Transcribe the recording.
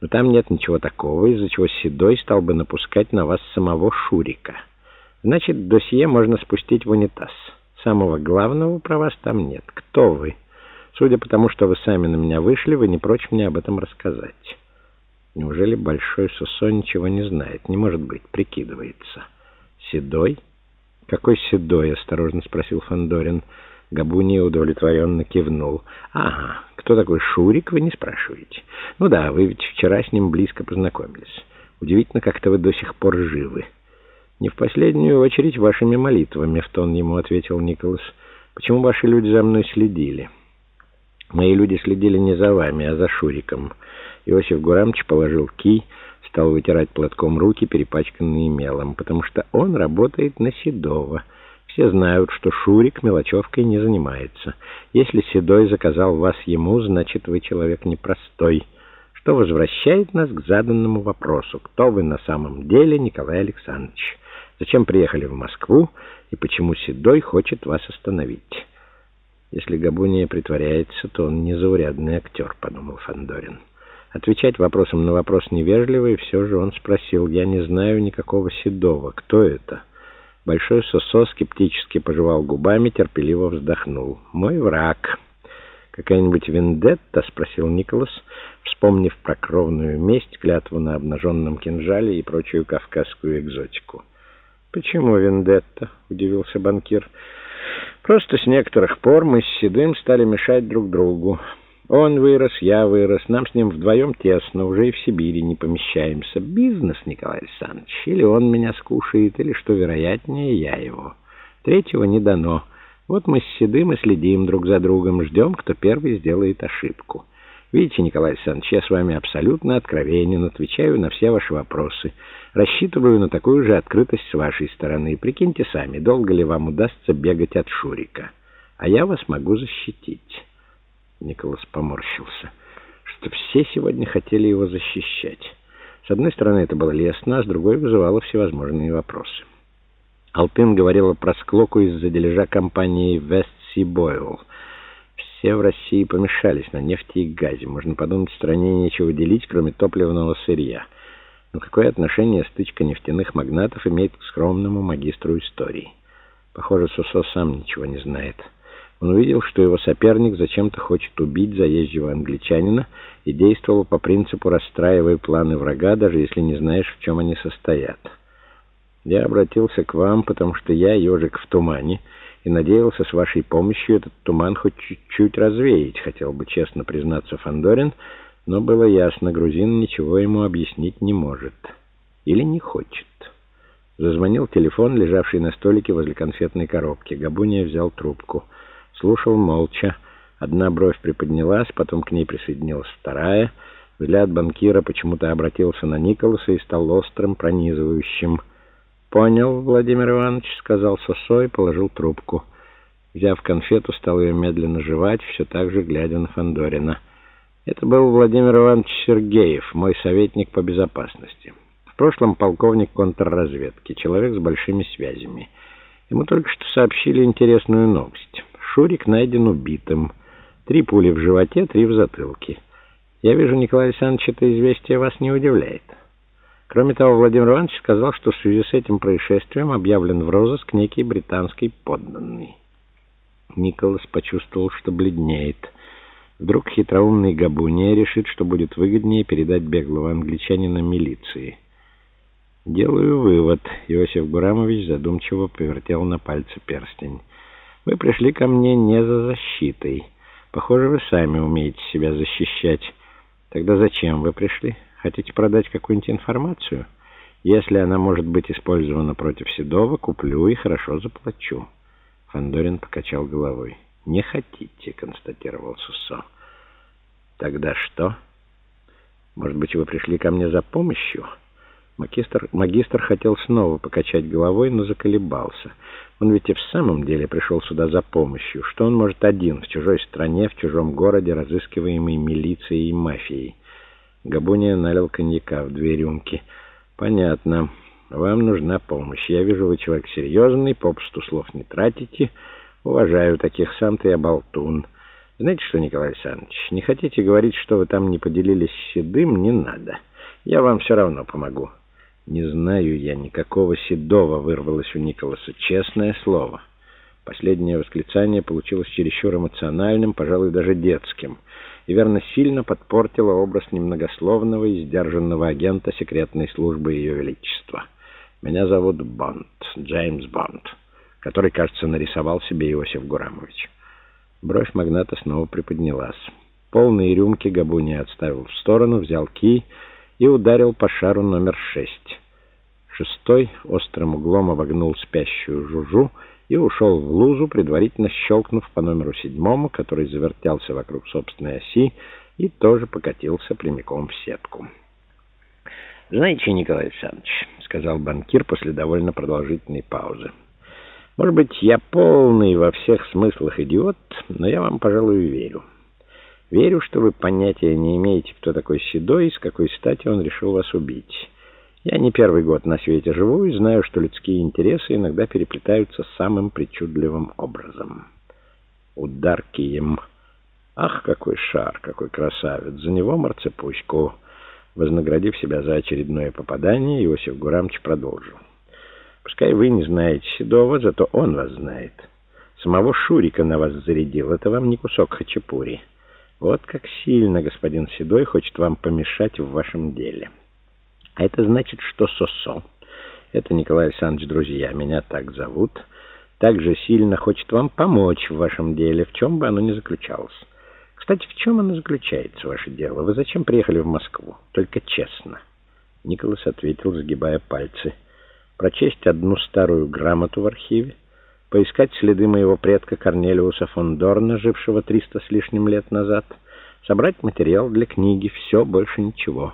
Но там нет ничего такого, из-за чего Седой стал бы напускать на вас самого Шурика. Значит, досье можно спустить в унитаз. Самого главного про вас там нет. Кто вы? Судя по тому, что вы сами на меня вышли, вы не прочь мне об этом рассказать. Неужели Большой Сусо ничего не знает? Не может быть, прикидывается. Седой? Какой Седой? Осторожно спросил Фандорин. Габуния удовлетворенно кивнул. «Ага, кто такой Шурик, вы не спрашиваете. Ну да, вы ведь вчера с ним близко познакомились. Удивительно, как-то вы до сих пор живы». «Не в последнюю очередь вашими молитвами», — в тон ему ответил Николас. «Почему ваши люди за мной следили?» «Мои люди следили не за вами, а за Шуриком». Иосиф Гурамович положил кий, стал вытирать платком руки, перепачканные мелом, потому что он работает на Седова. Все знают, что Шурик мелочевкой не занимается. Если Седой заказал вас ему, значит, вы человек непростой. Что возвращает нас к заданному вопросу. Кто вы на самом деле, Николай Александрович? Зачем приехали в Москву и почему Седой хочет вас остановить? Если Габуния притворяется, то он незаурядный актер, подумал Фандорин. Отвечать вопросом на вопрос невежливо, и все же он спросил, «Я не знаю никакого Седова. Кто это?» Большой Сосо скептически пожевал губами, терпеливо вздохнул. «Мой враг». «Какая-нибудь вендетта?» — спросил Николас, вспомнив про кровную месть, клятву на обнаженном кинжале и прочую кавказскую экзотику. «Почему вендетта?» — удивился банкир. «Просто с некоторых пор мы с Седым стали мешать друг другу». Он вырос, я вырос, нам с ним вдвоем тесно, уже и в Сибири не помещаемся. Бизнес, Николай Александрович, или он меня скушает, или, что вероятнее, я его. Третьего не дано. Вот мы с Седым и следим друг за другом, ждем, кто первый сделает ошибку. Видите, Николай Александрович, я с вами абсолютно откровенен, отвечаю на все ваши вопросы. Рассчитываю на такую же открытость с вашей стороны. Прикиньте сами, долго ли вам удастся бегать от Шурика. А я вас могу защитить». Николас поморщился, что все сегодня хотели его защищать. С одной стороны, это было лестно, а с другой вызывало всевозможные вопросы. Алтын говорила про склоку из-за дележа компании West Sea Boil. Все в России помешались на нефти и газе. Можно подумать, стране нечего делить, кроме топливного сырья. Но какое отношение стычка нефтяных магнатов имеет к скромному магистру истории? Похоже, Сусо сам ничего не знает. Он увидел, что его соперник зачем-то хочет убить заезжего англичанина и действовал по принципу «расстраивай планы врага, даже если не знаешь, в чем они состоят». «Я обратился к вам, потому что я ежик в тумане, и надеялся с вашей помощью этот туман хоть чуть-чуть развеять», хотел бы честно признаться Фандорин, но было ясно, грузин ничего ему объяснить не может. Или не хочет. Зазвонил телефон, лежавший на столике возле конфетной коробки. Габуния взял трубку. Слушал молча. Одна бровь приподнялась, потом к ней присоединилась вторая. Взгляд банкира почему-то обратился на Николаса и стал острым, пронизывающим. «Понял, Владимир Иванович», — сказал Сосо и положил трубку. Взяв конфету, стал ее медленно жевать, все так же глядя на Фандорина. Это был Владимир Иванович Сергеев, мой советник по безопасности. В прошлом полковник контрразведки, человек с большими связями. Ему только что сообщили интересную новость. Шурик найден убитым. Три пули в животе, три в затылке. Я вижу, Николай Александрович, это известие вас не удивляет. Кроме того, Владимир Иванович сказал, что в связи с этим происшествием объявлен в розыск некий британский подданный. Николас почувствовал, что бледнеет. Вдруг хитроумный Габуния решит, что будет выгоднее передать беглого англичанина милиции. «Делаю вывод», — Иосиф Гурамович задумчиво повертел на пальце перстень. Вы пришли ко мне не за защитой. Похоже, вы сами умеете себя защищать. Тогда зачем вы пришли? Хотите продать какую-нибудь информацию? Если она может быть использована против Седова, куплю и хорошо заплачу. Фандорин покачал головой. «Не хотите», — констатировал Сусо. «Тогда что? Может быть, вы пришли ко мне за помощью?» Магистр, магистр хотел снова покачать головой, но заколебался. Он ведь и в самом деле пришел сюда за помощью. Что он может один, в чужой стране, в чужом городе, разыскиваемый милицией и мафией? Габуния налил коньяка в две рюмки. «Понятно. Вам нужна помощь. Я вижу, вы человек серьезный, попусту слов не тратите. Уважаю таких, сам ты я болтун. Знаете что, Николай Александрович, не хотите говорить, что вы там не поделились с Седым, не надо. Я вам все равно помогу. Не знаю я никакого Седова, вырвалось у Николаса. Честное слово. Последнее восклицание получилось чересчур эмоциональным, пожалуй, даже детским, и, верно, сильно подпортило образ немногословного и сдержанного агента секретной службы Ее Величества. Меня зовут Бонд, Джеймс Бонд, который, кажется, нарисовал себе Иосиф Гурамович. Бровь магната снова приподнялась. Полные рюмки Габуни отставил в сторону, взял кий и ударил по шару номер шесть. Шестой острым углом обогнул спящую жужу и ушел в лузу, предварительно щелкнув по номеру седьмому, который завертелся вокруг собственной оси и тоже покатился прямиком в сетку. «Знаете, Николай Александрович», — сказал банкир после довольно продолжительной паузы, — может быть, я полный во всех смыслах идиот, но я вам, пожалуй, верю. Верю, что вы понятия не имеете, кто такой Седой и с какой стати он решил вас убить. Я не первый год на свете живу и знаю, что людские интересы иногда переплетаются самым причудливым образом. Удар кием. Ах, какой шар, какой красавец! За него марцепуську. Вознаградив себя за очередное попадание, Иосиф Гурамович продолжил. Пускай вы не знаете Седова, зато он вас знает. Самого Шурика на вас зарядил. Это вам не кусок хачапури. Вот как сильно господин Седой хочет вам помешать в вашем деле. А это значит, что Сосо, это Николай Александрович, друзья, меня так зовут, так же сильно хочет вам помочь в вашем деле, в чем бы оно ни заключалось. Кстати, в чем оно заключается, ваше дело? Вы зачем приехали в Москву? Только честно. Николас ответил, загибая пальцы — прочесть одну старую грамоту в архиве, поискать следы моего предка Корнелиуса фон Дорна, жившего триста с лишним лет назад, собрать материал для книги, все, больше ничего.